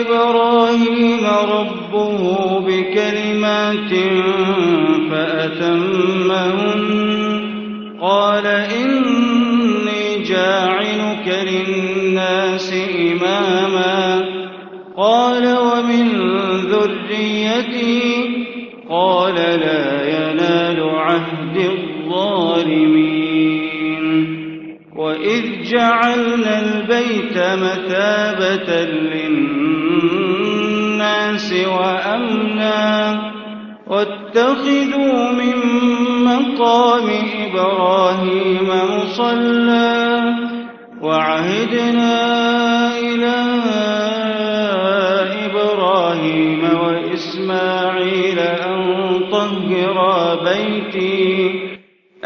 إبراهيم ربه بكلمات فأتمهن. قال إني جاعلك للناس إماما. قال ومن ذريتي؟ قال لا. وإذ جعلنا البيت مثابة للناس وأمنا واتخذوا من مقام إبراهيم مصلى وعهدنا إلى إبراهيم وإسماعيل أن طهر بيتي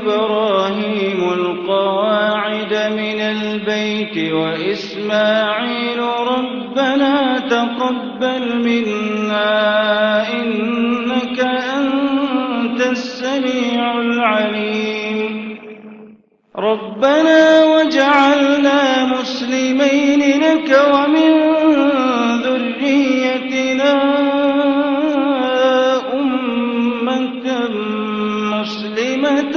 إبراهيم القواعد من البيت وإسماعيل ربنا تقبل منا إنك أنت السميع العليم. ربنا وجعلنا مسلمين لك ومن ذريتنا أمة مسلمة